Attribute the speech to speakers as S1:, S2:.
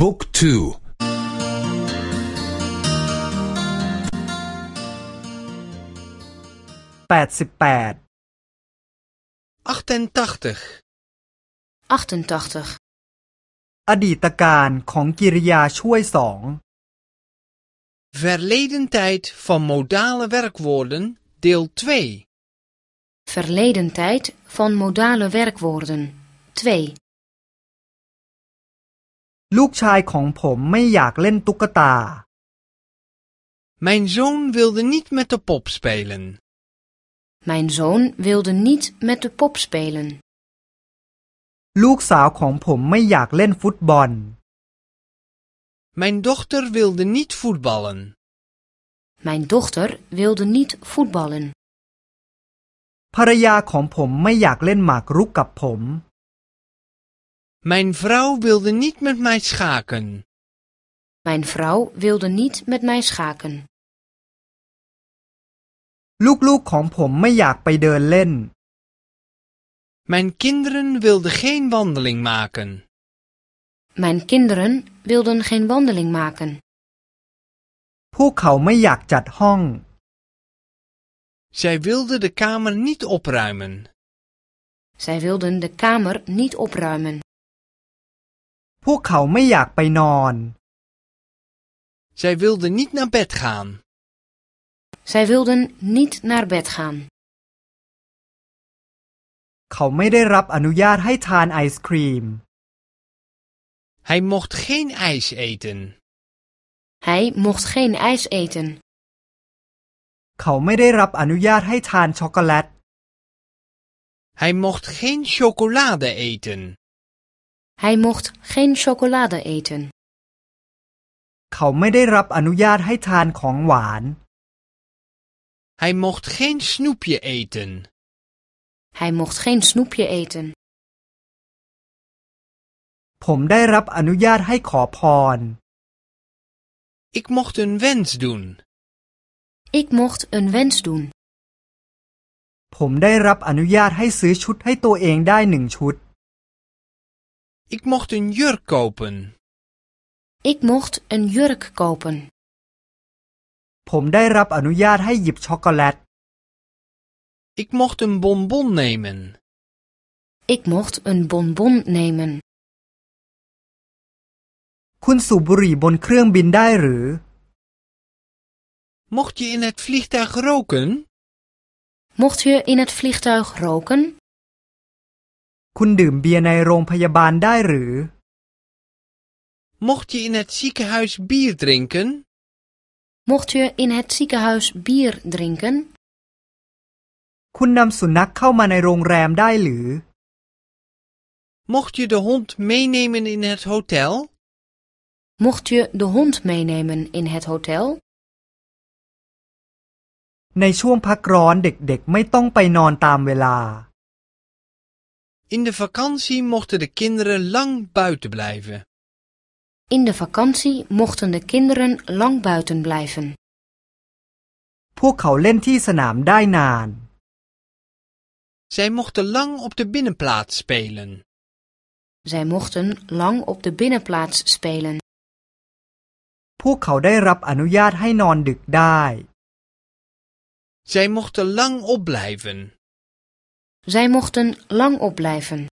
S1: บุ๊กทู
S2: แปดสิบแปด
S3: 88.
S4: 88.
S2: อดีตการของกิริยาช่วยสอง
S3: Verleden tijd van modale werkwoorden, deel 2.
S4: Verleden tijd van modale werkwoorden. 2.
S2: ลูกชายของผมไม่อยากเล่นตุ๊กตา
S3: Mijn zoon wilde niet met de pop spelen.
S4: Mijn zoon wilde niet met de pop spelen.
S2: ลูกสาวของผมไม่อยากเล่นฟุตบอล
S3: Mijn dochter wilde niet voetballen.
S4: Mijn dochter wilde niet voetballen.
S2: ภรรยาของผมไม่อยากเล่นหมากรุกกับผม
S3: Mijn vrouw wilde niet met mij schaken.
S4: Mijn vrouw wilde niet met mij schaken.
S2: ลูกๆของผมไม่อยากไปเดินเล่น
S3: Mijn kinderen wilden geen wandeling maken.
S4: Mijn kinderen wilden geen wandeling maken.
S2: พวกเขาไม่อยากจัดห้อง
S3: Zij wilden de kamer niet opruimen.
S4: Zij wilden de kamer niet opruimen.
S2: พวกเขาไม่อยากไปนอน
S3: Zij wilden niet naar bed gaan.
S4: Zij wilden niet naar bed gaan.
S2: เขาไม่ได้รับอนุญาตให้ทานไอศครีม
S3: Hij mocht geen ijs eten.
S4: Hij mocht geen ijs eten.
S2: เขาไม่ได้รับอนุญาตให้ทานช็อกโกแลต
S3: Hij mocht geen chocolade eten.
S4: Hij mocht geen chocolade eten.
S2: เขาไม่ได้รับอนุญาตให้ทานของหวาน
S3: Hij mocht geen snoepje eten.
S4: Hij mocht geen snoepje eten.
S2: ผมได้รับอนุญาตให้ขอพร
S3: Ik mocht een wens doen.
S4: Ik mocht een wens doen.
S2: ผมได้รับอนุญาตให้ซื้อชุดให้ตัวเองได้หนึ่งชุด
S3: Ik mocht een jurk kopen.
S4: Ik mocht een jurk kopen.
S2: ผมได้รับอนุญาตให้หยิบช็อกโกแลต
S3: Ik mocht een bonbon nemen.
S4: Ik mocht een bonbon nemen.
S2: คุณสูบบุหรี่บนเครื่องบินได้หรือ
S3: Mocht je in het vliegtuig roken?
S4: Mocht je in het vliegtuig roken?
S2: คุณดื่มเบียร์ในโรงพยาบาลได้หรือ
S3: Mocht je in het ziekenhuis bier drinken?
S4: Mocht je in het ziekenhuis bier drinken?
S2: คุณนำสุนัขเข้ามาในโรงแรมได้หรือ
S3: Mocht je de hond meenemen in het hotel?
S4: Mocht je de hond meenemen in het hotel?
S2: ในช่วงพักร้อนเด็กๆไม่ต้องไปนอนตามเวลา
S3: In de vakantie mochten de kinderen lang buiten blijven.
S4: In de vakantie mochten de kinderen lang buiten blijven.
S2: พวกเขาเล่นที่สนามได้นาน
S3: Zij mochten lang op de binnenplaats spelen.
S4: Zij mochten lang op de binnenplaats spelen.
S2: พวกเขาได้รับอนุญาตให้นอนดึกได้
S3: Zij mochten lang opblijven.
S4: Zij mochten lang opblijven.